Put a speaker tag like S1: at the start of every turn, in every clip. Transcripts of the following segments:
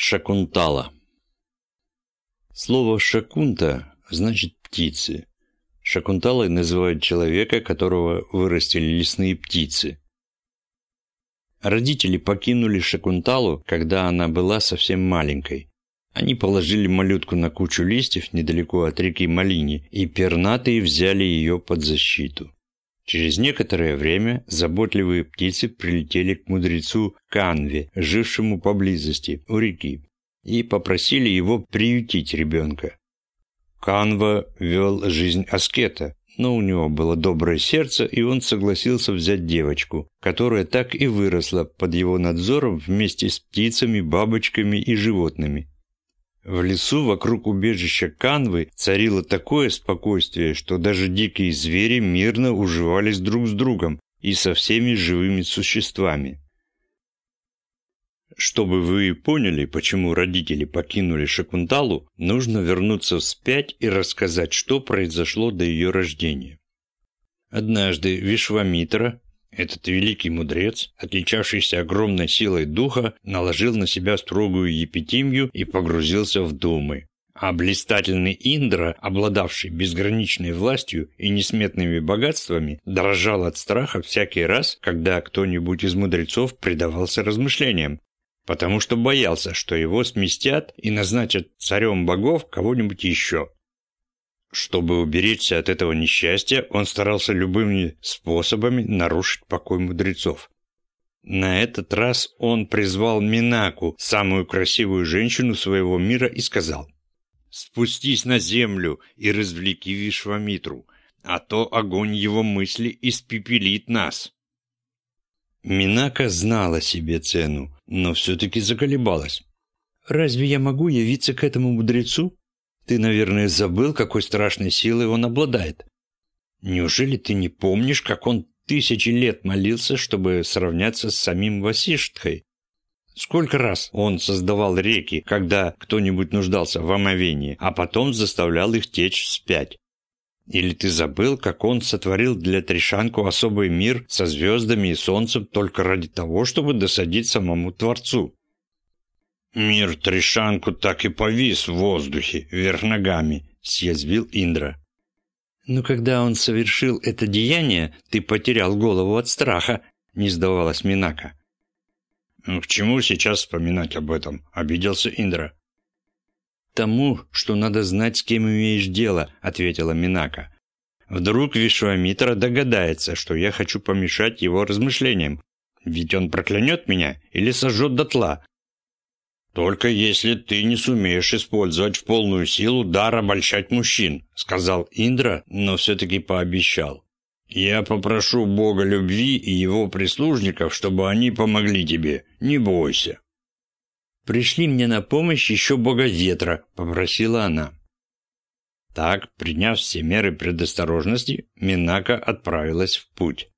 S1: Шакунтала. Слово «шакунта» значит «птицы». Шакунталой называют человека, которого вырастили лесные птицы. Родители покинули Шакунталу, когда она была совсем маленькой. Они положили малютку на кучу листьев недалеко от реки Малини, и пернатые взяли ее под защиту. Через некоторое время заботливые птицы прилетели к мудрецу Канве, жившему поблизости, у реки, и попросили его приютить ребенка. Канва вел жизнь аскета, но у него было доброе сердце, и он согласился взять девочку, которая так и выросла под его надзором вместе с птицами, бабочками и животными. В лесу вокруг убежища Канвы царило такое спокойствие, что даже дикие звери мирно уживались друг с другом и со всеми живыми существами. Чтобы вы поняли, почему родители покинули Шакунталу, нужно вернуться вспять и рассказать, что произошло до ее рождения. Однажды Вишвамитра, этот великий мудрец, отличавшийся огромной силой духа, наложил на себя строгую епитимию и погрузился в думы. А блистательный Индра, обладавший безграничной властью и несметными богатствами, дрожал от страха всякий раз, когда кто-нибудь из мудрецов предавался размышлениям, потому что боялся, что его сместят и назначат царем богов кого-нибудь еще. Чтобы уберечься от этого несчастья, он старался любыми способами нарушить покой мудрецов. На этот раз он призвал Минаку, самую красивую женщину своего мира, и сказал «Спустись на землю и развлеки Вишвамитру, а то огонь его мысли испепелит нас». Минака знала себе цену, но все-таки заколебалась. «Разве я могу явиться к этому мудрецу? Ты, наверное, забыл, какой страшной силой он обладает. Неужели ты не помнишь, как он тысячи лет молился, чтобы сравняться с самим Васиштхой? Сколько раз он создавал реки, когда кто-нибудь нуждался в омовении, а потом заставлял их течь вспять? Или ты забыл, как он сотворил для Тришанку особый мир со звездами и солнцем только ради того, чтобы досадить самому Творцу? «Мир Тришанку так и повис в воздухе, вверх ногами», — съязвил Индра. «Но когда он совершил это деяние, ты потерял голову от страха», — не сдавалась Минака. «Ну, «К чему сейчас вспоминать об этом?» — обиделся Индра. «Тому, что надо знать, с кем имеешь дело», — ответила Минака. «Вдруг Вишвамитра догадается, что я хочу помешать его размышлениям. Ведь он проклянет меня или сожжет дотла, «Только если ты не сумеешь использовать в полную силу дар обольщать мужчин», сказал Индра, но все-таки пообещал. «Я попрошу Бога любви и его прислужников, чтобы они помогли тебе. Не бойся». «Пришли мне на помощь еще Бога ветра», — попросила она. Так, приняв все меры предосторожности, Минака отправилась в путь.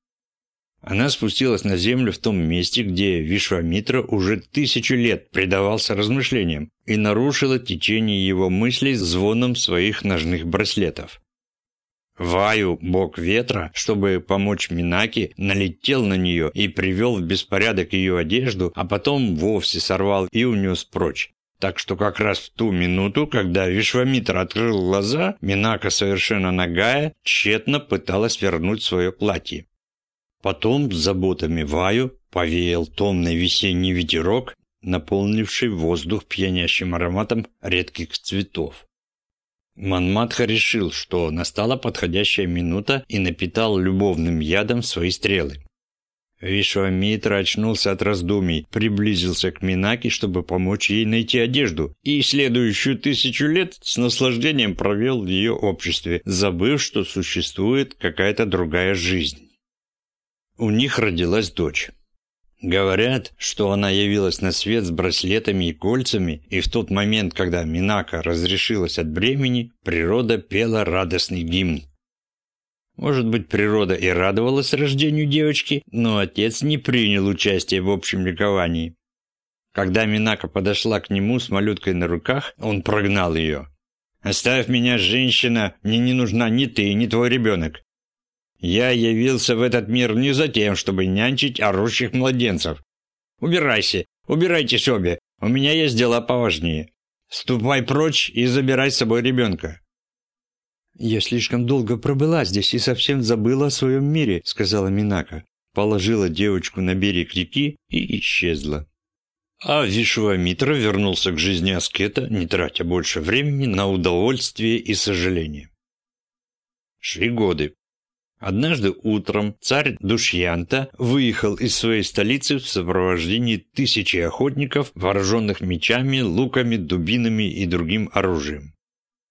S1: Она спустилась на землю в том месте, где Вишвамитра уже тысячу лет предавался размышлениям и нарушила течение его мыслей звоном своих ножных браслетов. Ваю, бог ветра, чтобы помочь Минаке, налетел на нее и привел в беспорядок ее одежду, а потом вовсе сорвал и унес прочь. Так что как раз в ту минуту, когда Вишвамитра открыл глаза, Минака, совершенно нагая, тщетно пыталась вернуть свое платье. Потом с заботами Ваю повеял томный весенний ветерок, наполнивший воздух пьянящим ароматом редких цветов. Манматха решил, что настала подходящая минута и напитал любовным ядом свои стрелы. Вишвамитра очнулся от раздумий, приблизился к Минаке, чтобы помочь ей найти одежду, и следующую тысячу лет с наслаждением провел в ее обществе, забыв, что существует какая-то другая жизнь у них родилась дочь. Говорят, что она явилась на свет с браслетами и кольцами, и в тот момент, когда Минака разрешилась от бремени, природа пела радостный гимн. Может быть, природа и радовалась рождению девочки, но отец не принял участие в общем ликовании. Когда Минака подошла к нему с малюткой на руках, он прогнал ее. «Оставь меня, женщина, мне не нужна ни ты, ни твой ребенок. Я явился в этот мир не за тем, чтобы нянчить орущих младенцев. Убирайся, убирайтесь обе, У меня есть дела поважнее. Ступай прочь и забирай с собой ребенка».
S2: «Я слишком долго пробыла здесь и совсем забыла о своем мире», — сказала Минака. Положила девочку на берег реки и исчезла.
S1: А Вишвамитра вернулся к жизни аскета, не тратя больше времени на удовольствие и сожаление. Шли годы. Однажды утром царь Душьянта выехал из своей столицы в сопровождении тысячи охотников, вооруженных мечами, луками, дубинами и другим оружием.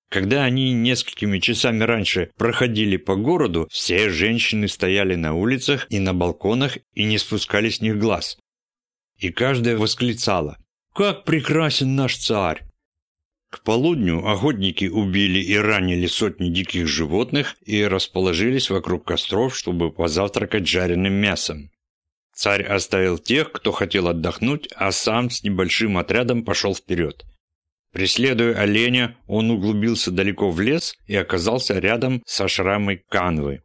S1: Когда они несколькими часами раньше проходили по городу, все женщины стояли на улицах и на балконах и не спускали с них глаз, и каждая восклицала «Как прекрасен наш царь!». К полудню охотники убили и ранили сотни диких животных и расположились вокруг костров, чтобы позавтракать жареным мясом. Царь оставил тех, кто хотел отдохнуть, а сам с небольшим отрядом пошел вперед. Преследуя оленя, он углубился далеко в лес и оказался рядом со шрамой канвы.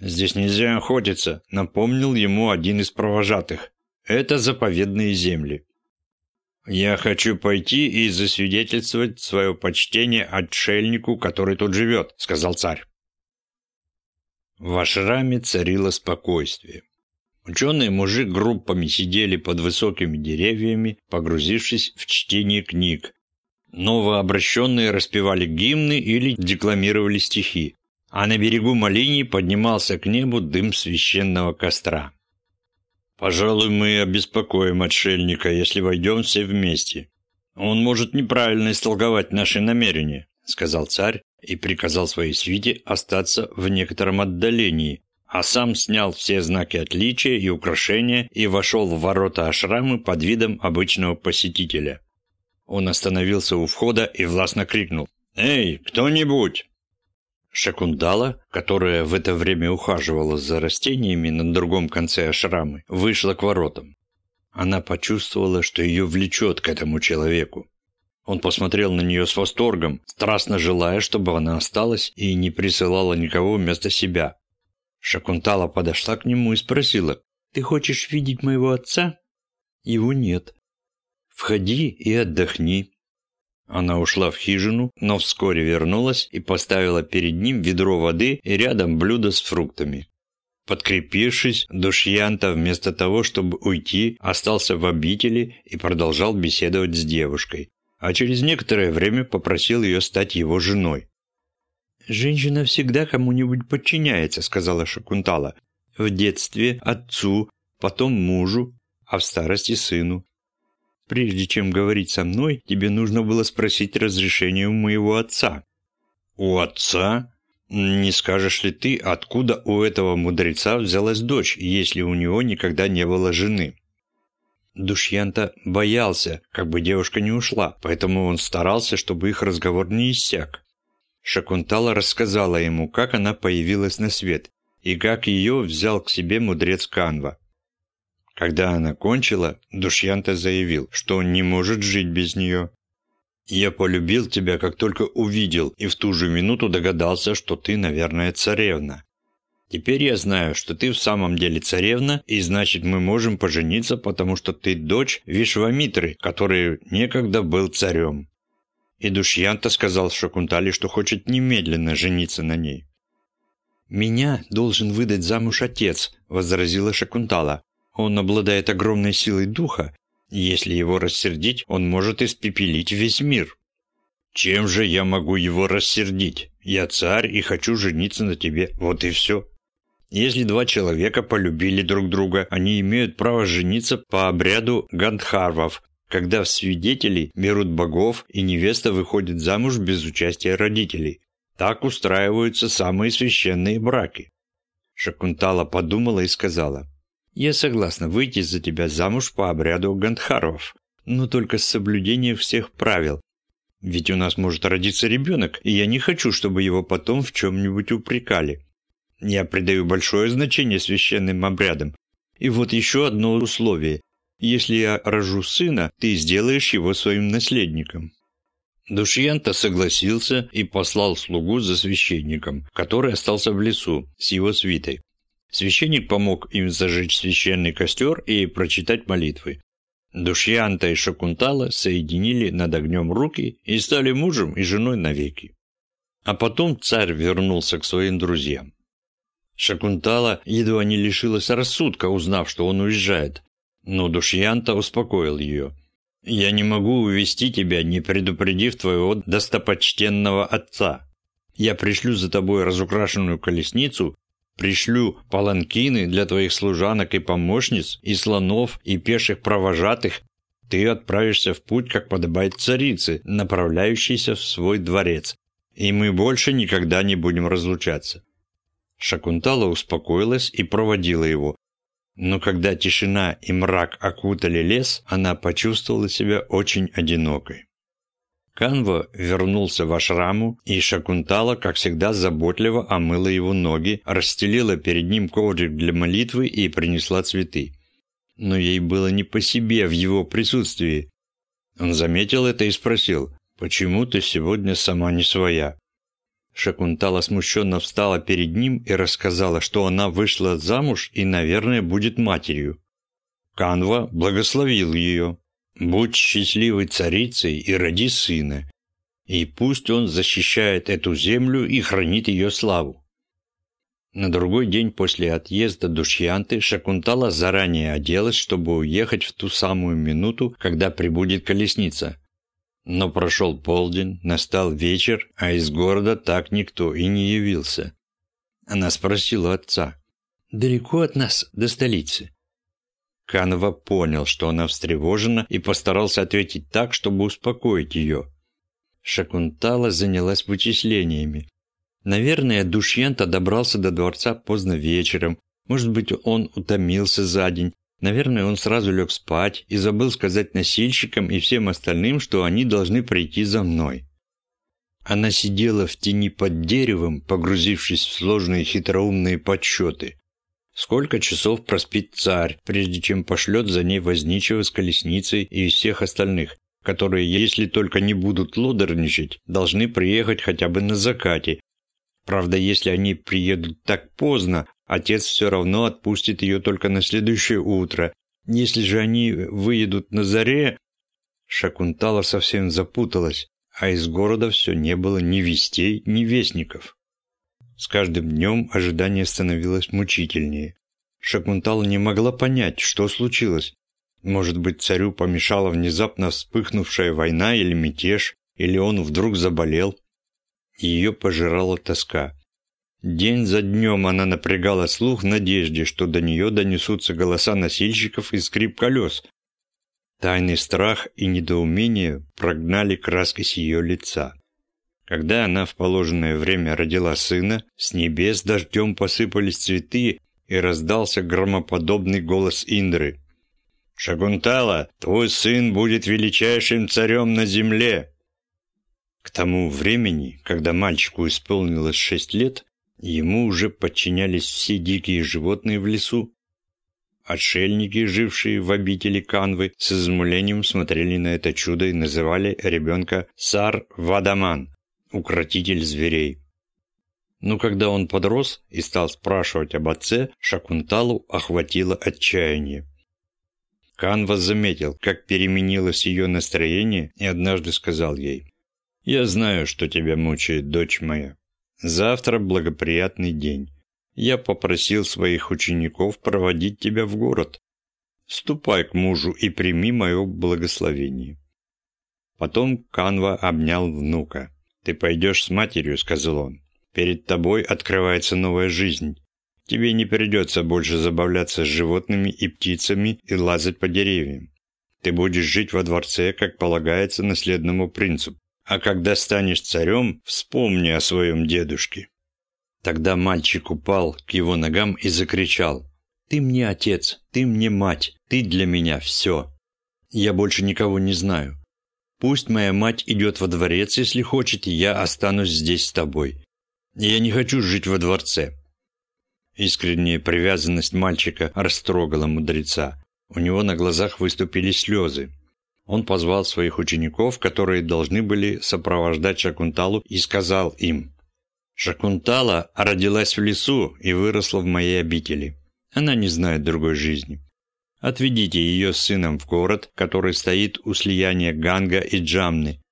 S1: «Здесь нельзя охотиться», — напомнил ему один из провожатых. Это заповедные земли. Я хочу пойти и засвидетельствовать свое почтение отшельнику, который тут живет, сказал царь. В ашраме царило спокойствие. Ученые-мужи группами сидели под высокими деревьями, погрузившись в чтение книг. Новообращенные распевали гимны или декламировали стихи, а на берегу Малини поднимался к небу дым священного костра. Пожалуй, мы обеспокоим отшельника, если войдем все вместе. Он может неправильно истолковать наши намерения, сказал царь и приказал своей свите остаться в некотором отдалении, а сам снял все знаки отличия и украшения и вошел в ворота ашрамы под видом обычного посетителя. Он остановился у входа и властно крикнул «Эй, кто-нибудь!» Шакундала, которая в это время ухаживала за растениями на другом конце ашрамы, вышла к воротам. Она почувствовала, что ее влечет к этому человеку. Он посмотрел на нее с восторгом, страстно желая, чтобы она осталась и не присылала никого вместо себя. Шакунтала подошла к нему и спросила, «Ты хочешь видеть моего отца?» «Его нет». «Входи и отдохни. Она ушла в хижину, но вскоре вернулась и поставила перед ним ведро воды и рядом блюдо с фруктами. Подкрепившись, Душьянта вместо того, чтобы уйти, остался в обители и продолжал беседовать с девушкой, а через некоторое время попросил ее стать его женой. «Женщина всегда кому-нибудь подчиняется», — сказала Шакунтала. «В детстве отцу, потом мужу, а в старости сыну. Прежде чем говорить со мной, тебе нужно было спросить разрешение у моего отца». «У отца? Не скажешь ли ты, откуда у этого мудреца взялась дочь, если у него никогда не было жены?» Душьянта боялся, как бы девушка не ушла, поэтому он старался, чтобы их разговор не иссяк. Шакунтала рассказала ему, как она появилась на свет, и как ее взял к себе мудрец Канва. Когда она кончила, Душьянта заявил, что он не может жить без нее. «Я полюбил тебя, как только увидел, и в ту же минуту догадался, что ты, наверное, царевна. Теперь я знаю, что ты в самом деле царевна, и значит мы можем пожениться, потому что ты дочь Вишвамитры, который некогда был царем». И Душьянта сказал Шакунтале, что хочет немедленно жениться на ней. «Меня должен выдать замуж отец», — возразила Шакунтала. Он обладает огромной силой духа, если его рассердить, он может испепелить весь мир. Чем же я могу его рассердить? Я царь и хочу жениться на тебе, вот и все. Если два человека полюбили друг друга, они имеют право жениться по обряду гандхарвов, когда в свидетели берут богов и невеста выходит замуж без участия родителей. Так устраиваются самые священные браки. Шакунтала подумала и сказала, я согласна выйти за тебя замуж по обряду Гандхаров, но только с соблюдением всех правил. Ведь у нас может родиться ребенок, и я не хочу, чтобы его потом в чем-нибудь упрекали. Я придаю большое значение священным обрядам. И вот еще одно условие. Если я рожу сына, ты сделаешь его своим наследником». Душьянта согласился и послал слугу за священником, который остался в лесу с его свитой. Священник помог им зажечь священный костер и прочитать молитвы. Душьянта и Шакунтала соединили над огнем руки и стали мужем и женой навеки. А потом царь вернулся к своим друзьям. Шакунтала едва не лишилась рассудка, узнав, что он уезжает. Но Душьянта успокоил ее. «Я не могу увести тебя, не предупредив твоего достопочтенного отца. Я пришлю за тобой разукрашенную колесницу, пришлю паланкины для твоих служанок и помощниц, и слонов, и пеших провожатых. Ты отправишься в путь, как подобает царице, направляющейся в свой дворец, и мы больше никогда не будем разлучаться». Шакунтала успокоилась и проводила его. Но когда тишина и мрак окутали лес, она почувствовала себя очень одинокой. Канва вернулся в ашраму, и Шакунтала, как всегда, заботливо омыла его ноги, расстелила перед ним коврик для молитвы и принесла цветы. Но ей было не по себе в его присутствии. Он заметил это и спросил, «Почему ты сегодня сама не своя?» Шакунтала смущенно встала перед ним и рассказала, что она вышла замуж и, наверное, будет матерью. Канва благословил ее. «Будь счастливой царицей и роди сына, и пусть он защищает эту землю и хранит ее славу». На другой день после отъезда Душьянты Шакунтала заранее оделась, чтобы уехать в ту самую минуту, когда прибудет колесница – но прошел полдень, настал вечер, а из города так никто и не явился. Она спросила отца, «Далеко от нас до столицы?» Канова понял, что она встревожена, и постарался ответить так, чтобы успокоить ее. Шакунтала занялась вычислениями. Наверное, Душьянта добрался до дворца поздно вечером. Может быть, он утомился за день, Наверное, он сразу лег спать и забыл сказать носильщикам и всем остальным, что они должны прийти за мной. Она сидела в тени под деревом, погрузившись в сложные хитроумные подсчеты. Сколько часов проспит царь, прежде чем пошлет за ней возничего с колесницей и всех остальных, которые, если только не будут лодорничать, должны приехать хотя бы на закате. Правда, если они приедут так поздно, Отец все равно отпустит ее только на следующее утро. Если же они выедут на заре... Шакунтала совсем запуталась, а из города все не было ни вестей, ни вестников. С каждым днем ожидание становилось мучительнее. Шакунтала не могла понять, что случилось. Может быть, царю помешала внезапно вспыхнувшая война или мятеж, или он вдруг заболел. Ее пожирала тоска. День за днем она напрягала слух в надежде, что до нее донесутся голоса носильщиков и скрип колес. Тайный страх и недоумение прогнали краски с ее лица. Когда она в положенное время родила сына, с небес дождем посыпались цветы, и раздался громоподобный голос Индры. «Шагунтала, твой сын будет величайшим царем на земле!» К тому времени, когда мальчику исполнилось шесть лет, Ему уже подчинялись все дикие животные в лесу. Отшельники, жившие в обители Канвы, с изумлением смотрели на это чудо и называли ребенка Сар-Вадаман, укротитель зверей. Но когда он подрос и стал спрашивать об отце, Шакунталу охватило отчаяние. Канва заметил, как переменилось ее настроение, и однажды сказал ей, «Я знаю, что тебя мучает, дочь моя. Завтра благоприятный день. Я попросил своих учеников проводить тебя в город. Ступай к мужу и прими мое благословение». Потом Канва обнял внука. «Ты пойдешь с матерью», — сказал он. «Перед тобой открывается новая жизнь. Тебе не придется больше забавляться с животными и птицами и лазать по деревьям. Ты будешь жить во дворце, как полагается наследному принцу. А когда станешь царем, вспомни о своем дедушке». Тогда мальчик упал к его ногам и закричал. «Ты мне отец, ты мне мать, ты для меня все. Я больше никого не знаю. Пусть моя мать идет во дворец, если хочет, я останусь здесь с тобой. Я не хочу жить во дворце». Искренняя привязанность мальчика растрогала мудреца. У него на глазах выступили слезы. Он позвал своих учеников, которые должны были сопровождать Шакунталу, и сказал им, «Шакунтала родилась в лесу и выросла в моей обители. Она не знает другой жизни. Отведите ее с сыном в город, который стоит у слияния Ганга и Джамны.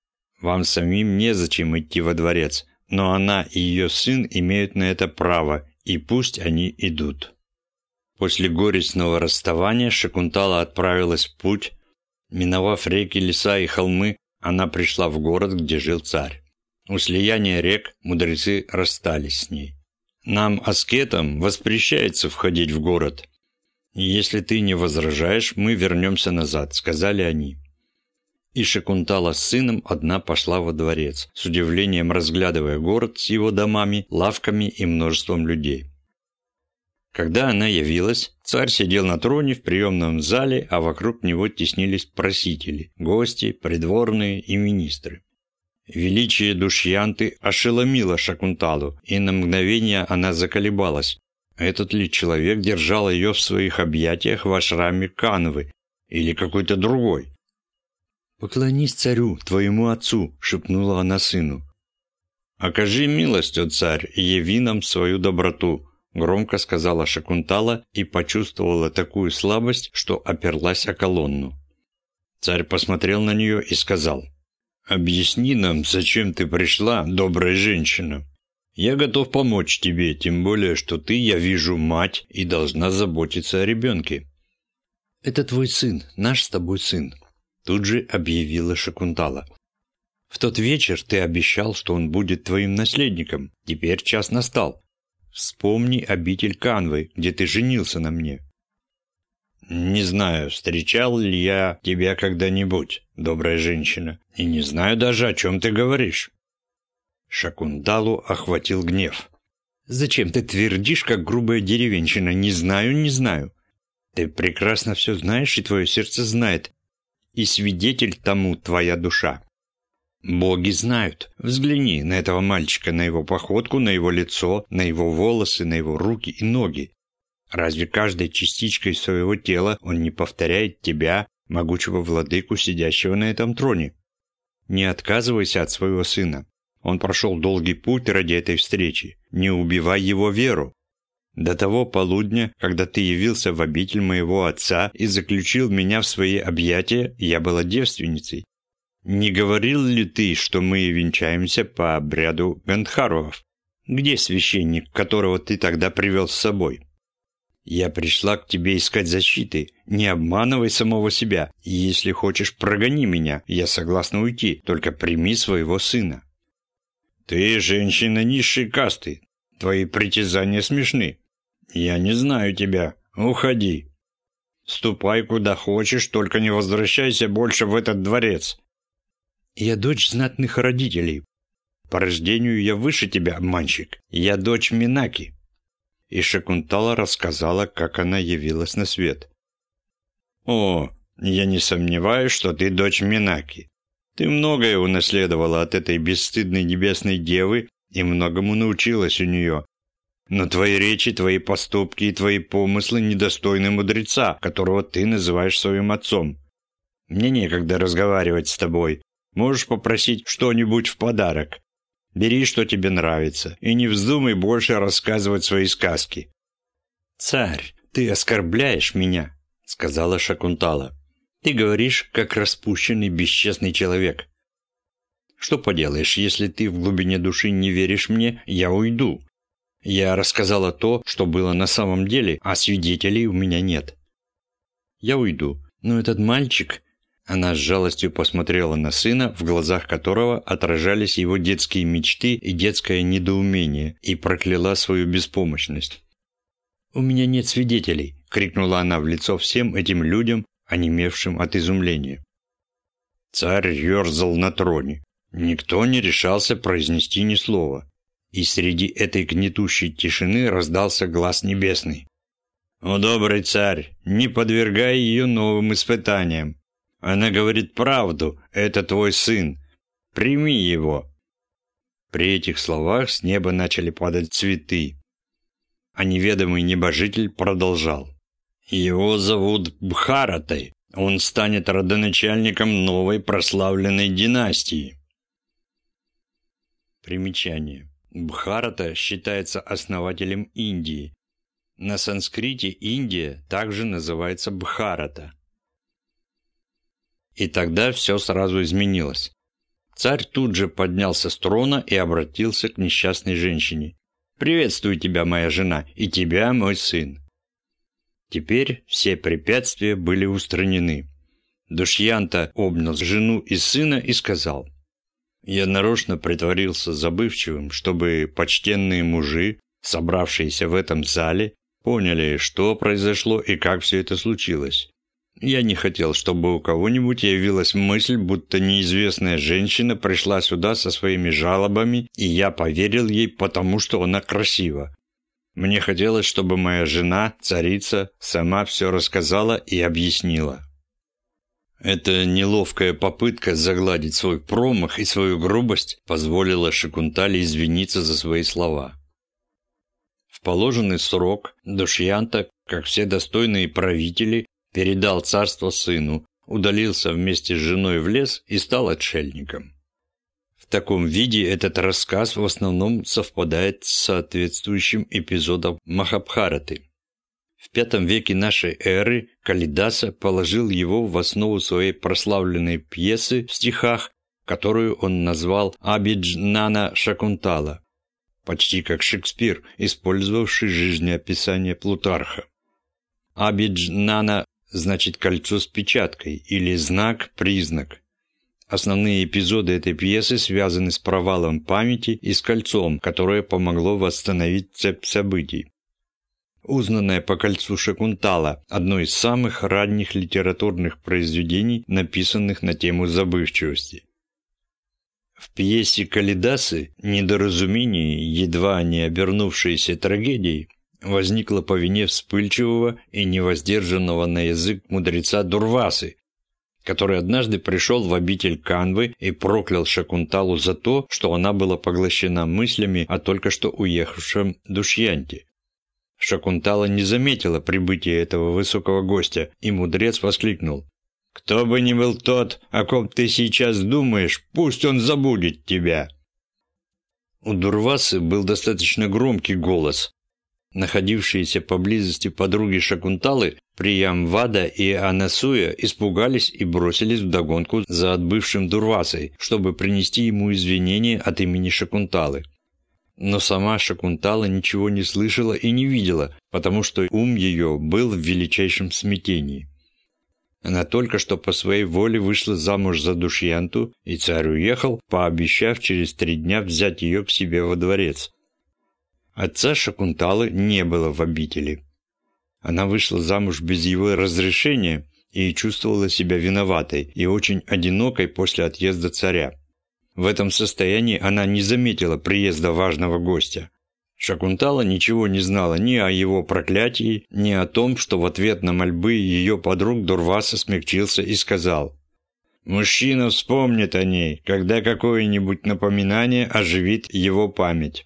S1: Вам самим незачем идти во дворец, но она и ее сын имеют на это право, и пусть они идут». После горестного расставания Шакунтала отправилась в путь. Миновав реки, леса и холмы, она пришла в город, где жил царь. У слияния рек мудрецы расстались с ней. «Нам, аскетам, воспрещается входить в город. «Если ты не возражаешь, мы вернемся назад», — сказали они. И Шекунтала с сыном одна пошла во дворец, с удивлением разглядывая город с его домами, лавками и множеством людей. Когда она явилась, царь сидел на троне в приемном зале, а вокруг него теснились просители, гости, придворные и министры. Величие Душьянты ошеломило Шакунталу, и на мгновение она заколебалась, этот ли человек держал ее в своих объятиях в ашраме Канвы или какой-то другой?
S2: «Поклонись царю, твоему отцу», — шепнула она сыну.
S1: «Окажи милость, о царь, и яви нам свою доброту», — громко сказала Шакунтала и почувствовала такую слабость, что оперлась о колонну. Царь посмотрел на нее и сказал, «Объясни нам, зачем ты пришла, добрая женщина?» Я готов помочь тебе, тем более, что ты, я вижу, мать и должна заботиться о ребенке».
S2: «Это твой сын, наш с тобой сын», – тут же объявила Шакунтала. «В тот вечер ты обещал, что он будет твоим наследником. Теперь час настал. Вспомни обитель Канвы, где ты женился на мне».
S1: «Не знаю, встречал ли я тебя когда-нибудь, добрая женщина, и не знаю даже, о чем ты говоришь». Шакундалу охватил гнев.
S2: «Зачем ты твердишь, как грубая деревенщина? Не знаю, не знаю. Ты прекрасно все знаешь, и твое сердце знает. И свидетель тому твоя душа. Боги знают. Взгляни на этого мальчика, на его походку, на его лицо, на его волосы, на его руки и ноги. Разве каждой частичкой своего тела он не повторяет тебя, могучего владыку, сидящего на этом троне? Не отказывайся от своего сына. Он прошел долгий путь ради этой встречи. Не убивай его веру. До того полудня, когда ты явился в обитель моего отца и заключил меня в свои объятия, я была девственницей. Не говорил ли ты, что мы венчаемся по обряду Гандхаровов? Где священник, которого ты тогда привел с собой? Я пришла к тебе искать защиты. Не обманывай самого себя. Если хочешь, прогони меня. Я согласна уйти. Только прими своего сына. «Ты женщина низшей касты. Твои притязания смешны. Я не знаю тебя. Уходи. Ступай куда хочешь, только не возвращайся больше в этот дворец». «Я дочь знатных родителей. По рождению я выше тебя, обманщик. Я дочь Минаки». И Шакунтала рассказала, как она явилась на свет.
S1: «О, я не сомневаюсь, что ты дочь Минаки. Ты многое унаследовала от этой бесстыдной небесной девы и многому научилась у нее. Но твои речи, твои поступки и твои помыслы недостойны мудреца, которого ты называешь своим отцом. Мне некогда разговаривать с тобой. Можешь попросить что-нибудь в подарок. Бери, что тебе нравится, и не вздумай больше рассказывать свои сказки».
S2: «Царь, ты оскорбляешь меня», — сказала Шакунтала. Ты говоришь, как распущенный, бесчестный человек. Что поделаешь, если ты в глубине души не веришь мне, я уйду. Я рассказала то, что было на самом деле, а свидетелей у меня нет. Я уйду, но этот мальчик... Она с жалостью посмотрела на сына, в глазах которого отражались его детские мечты и детское недоумение, и прокляла свою беспомощность. «У меня нет свидетелей!» — крикнула она в лицо всем этим людям, онемевшим от изумления.
S1: Царь ерзал на троне. Никто не решался произнести ни слова. И среди этой гнетущей тишины раздался глаз небесный. «О, добрый царь, не подвергай ее новым испытаниям. Она говорит правду, это твой сын. Прими его». При этих словах с неба начали падать цветы. А неведомый небожитель продолжал. Его зовут Бхаратой. Он станет родоначальником новой прославленной династии. Примечание. Бхарата считается основателем Индии. На санскрите Индия также называется Бхарата. И тогда все сразу изменилось. Царь тут же поднялся с трона и обратился к несчастной женщине. «Приветствую тебя, моя жена, и тебя, мой сын». Теперь все препятствия были устранены. Душьянта обнял жену и сына и сказал, «Я нарочно притворился забывчивым, чтобы почтенные мужи, собравшиеся в этом зале, поняли, что произошло и как все это случилось. Я не хотел, чтобы у кого-нибудь явилась мысль, будто неизвестная женщина пришла сюда со своими жалобами, и я поверил ей, потому что она красива. Мне хотелось, чтобы моя жена, царица, сама все рассказала и объяснила. Эта неловкая попытка загладить свой промах и свою грубость позволила Шикунтале извиниться за свои слова. В положенный срок Душьянта, как все достойные правители, передал царство сыну, удалился вместе с женой в лес и стал отшельником. Таком виде этот рассказ в основном совпадает с соответствующим эпизодом Махабхараты. В V веке нашей эры Калидаса положил его в основу своей прославленной пьесы в стихах, которую он назвал «Абиджнана Шакунтала», почти как Шекспир, использовавший жизнеописание Плутарха. Абиджнана значит кольцо с печаткой или знак-признак. Основные эпизоды этой пьесы связаны с провалом памяти и с кольцом, которое помогло восстановить цепь событий. Узнанное по кольцу Шакунтала – одно из самых ранних литературных произведений, написанных на тему забывчивости. В пьесе «Калидасы» недоразумение, едва не обернувшееся трагедией, возникла по вине вспыльчивого и невоздержанного на язык мудреца Дурвасы, который однажды пришел в обитель Канвы и проклял Шакунталу за то, что она была поглощена мыслями о только что уехавшем Душьянте. Шакунтала не заметила прибытия этого высокого гостя, и мудрец воскликнул. «Кто бы ни был тот, о ком ты сейчас думаешь, пусть он забудет тебя!» У Дурвасы был достаточно громкий голос, Находившиеся поблизости подруги Шакунталы, Приямвада и Анасуя испугались и бросились вдогонку за отбывшим Дурвасой, чтобы принести ему извинения от имени Шакунталы. Но сама Шакунтала ничего не слышала и не видела, потому что ум ее был в величайшем смятении. Она только что по своей воле вышла замуж за Душьянту, и царь уехал, пообещав через три дня взять ее к себе во дворец. Отца Шакунталы не было в обители. Она вышла замуж без его разрешения и чувствовала себя виноватой и очень одинокой после отъезда царя. В этом состоянии она не заметила приезда важного гостя. Шакунтала ничего не знала ни о его проклятии, ни о том, что в ответ на мольбы ее подруг Дурваса смягчился и сказал «Мужчина вспомнит о ней, когда какое-нибудь напоминание оживит его память».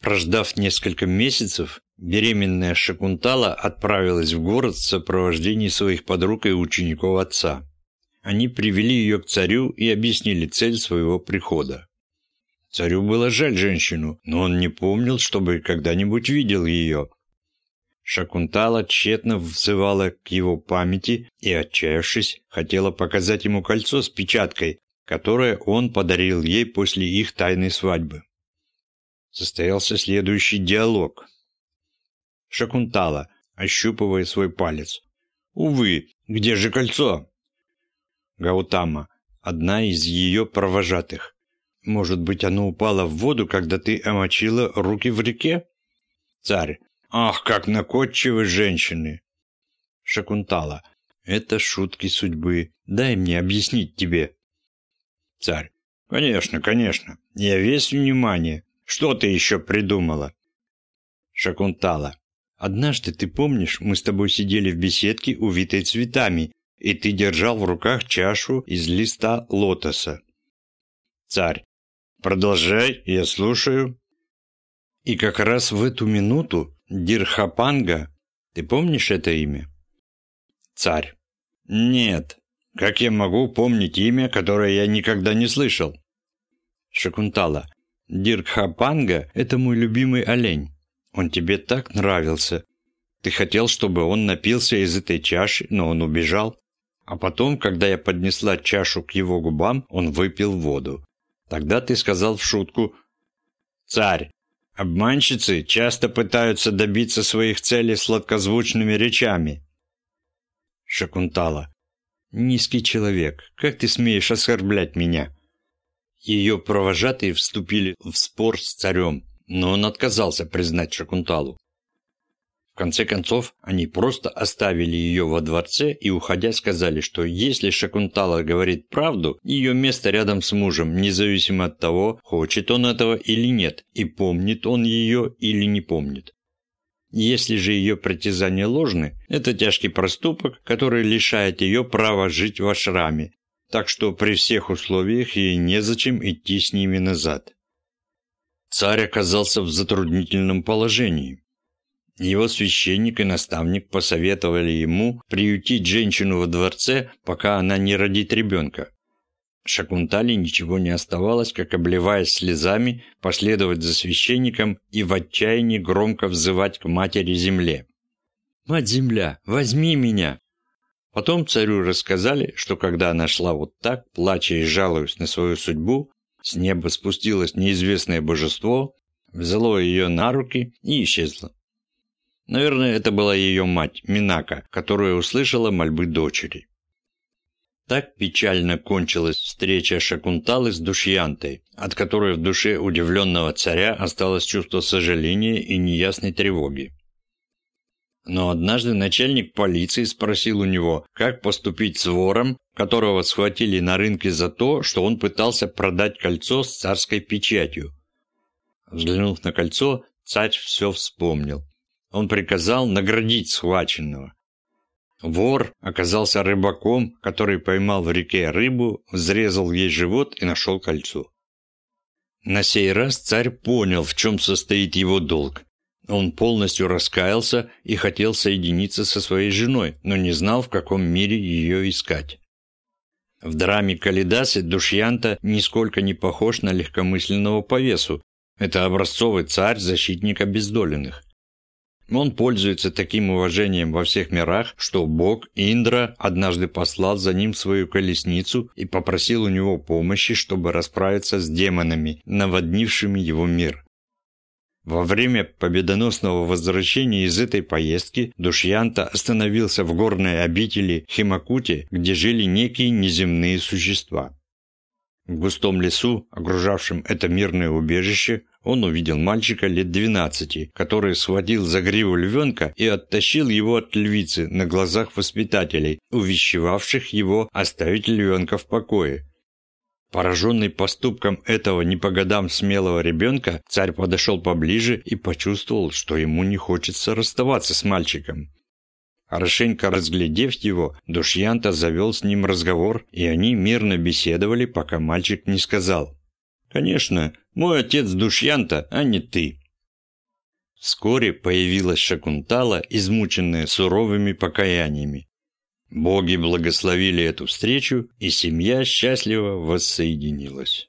S1: Прождав несколько месяцев, беременная Шакунтала отправилась в город в сопровождении своих подруг и учеников отца. Они привели ее к царю и объяснили цель своего прихода. Царю было жаль женщину, но он не помнил, чтобы когда-нибудь видел ее. Шакунтала тщетно взывала к его памяти и, отчаявшись, хотела показать ему кольцо с печаткой, которое он подарил ей после их тайной свадьбы состоялся следующий диалог. Шакунтала, ощупывая свой палец. «Увы, где же кольцо?» Гаутама, одна из ее провожатых. «Может быть, оно упало в воду, когда ты омочила руки в реке?» Царь. «Ах, как накотчивы женщины!» Шакунтала. «Это шутки судьбы. Дай мне объяснить тебе». Царь. «Конечно, конечно. Я весь внимание. Что ты еще придумала?» Шакунтала. «Однажды, ты помнишь, мы с тобой сидели в беседке, увитой цветами, и ты держал в руках чашу из листа лотоса». Царь. «Продолжай, я слушаю». И как раз в эту минуту Дирхапанга, ты помнишь это имя? Царь. Нет. Как я могу помнить имя, которое я никогда не слышал? Шакунтала. Диркхапанга – это мой любимый олень. Он тебе так нравился. Ты хотел, чтобы он напился из этой чаши, но он убежал. А потом, когда я поднесла чашу к его губам, он выпил воду. Тогда ты сказал в шутку «Царь, обманщицы часто пытаются добиться своих целей сладкозвучными речами». Шакунтала. «Низкий человек, как ты смеешь оскорблять меня?» Ее провожатые вступили в спор с царем, но он отказался признать Шакунталу. В конце концов, они просто оставили ее во дворце и, уходя, сказали, что если Шакунтала говорит правду, ее место рядом с мужем, независимо от того, хочет он этого или нет, и помнит он ее или не помнит. Если же ее притязания ложны, это тяжкий проступок, который лишает ее права жить в ашраме, так что при всех условиях ей незачем идти с ними назад. Царь оказался в затруднительном положении. Его священник и наставник посоветовали ему приютить женщину во дворце, пока она не родит ребенка. Шакунтали ничего не оставалось, как, обливаясь слезами, последовать за священником и в отчаянии громко взывать к матери-земле. «Мать-земля, возьми меня! Потом царю рассказали, что когда она шла вот так, плача и жалуясь на свою судьбу, с неба спустилось неизвестное божество, взяло ее на руки и исчезло. Наверное, это была ее мать, Минака, которая услышала мольбы дочери. Так печально кончилась встреча Шакунталы с Душьянтой, от которой в душе удивленного царя осталось чувство сожаления и неясной тревоги. Но однажды начальник полиции спросил у него, как поступить с вором, которого схватили на рынке за то, что он пытался продать кольцо с царской печатью. Взглянув на кольцо, царь все вспомнил. Он приказал наградить схваченного. Вор оказался рыбаком, который поймал в реке рыбу, взрезал ей живот и нашел кольцо. На сей раз царь понял, в чем состоит его долг, он полностью раскаялся и хотел соединиться со своей женой, но не знал, в каком мире ее искать. В драме Калидасы Душьянта нисколько не похож на легкомысленного повесу. Это образцовый царь, защитник обездоленных. Он пользуется таким уважением во всех мирах, что бог Индра однажды послал за ним свою колесницу и попросил у него помощи, чтобы расправиться с демонами, наводнившими его мир. Во время победоносного возвращения из этой поездки Душьянта остановился в горной обители Химакути, где жили некие неземные существа. В густом лесу, окружавшем это мирное убежище, он увидел мальчика лет двенадцати, который схватил за гриву львенка и оттащил его от львицы на глазах воспитателей, увещевавших его оставить львенка в покое. Пораженный поступком этого не по годам смелого ребенка, царь подошел поближе и почувствовал, что ему не хочется расставаться с мальчиком. Хорошенько разглядев его, Душьянта завел с ним разговор, и они мирно беседовали, пока мальчик не сказал «Конечно, мой отец Душьянта, а не ты». Вскоре появилась Шакунтала, измученная суровыми покаяниями. Боги благословили эту встречу, и семья счастливо воссоединилась.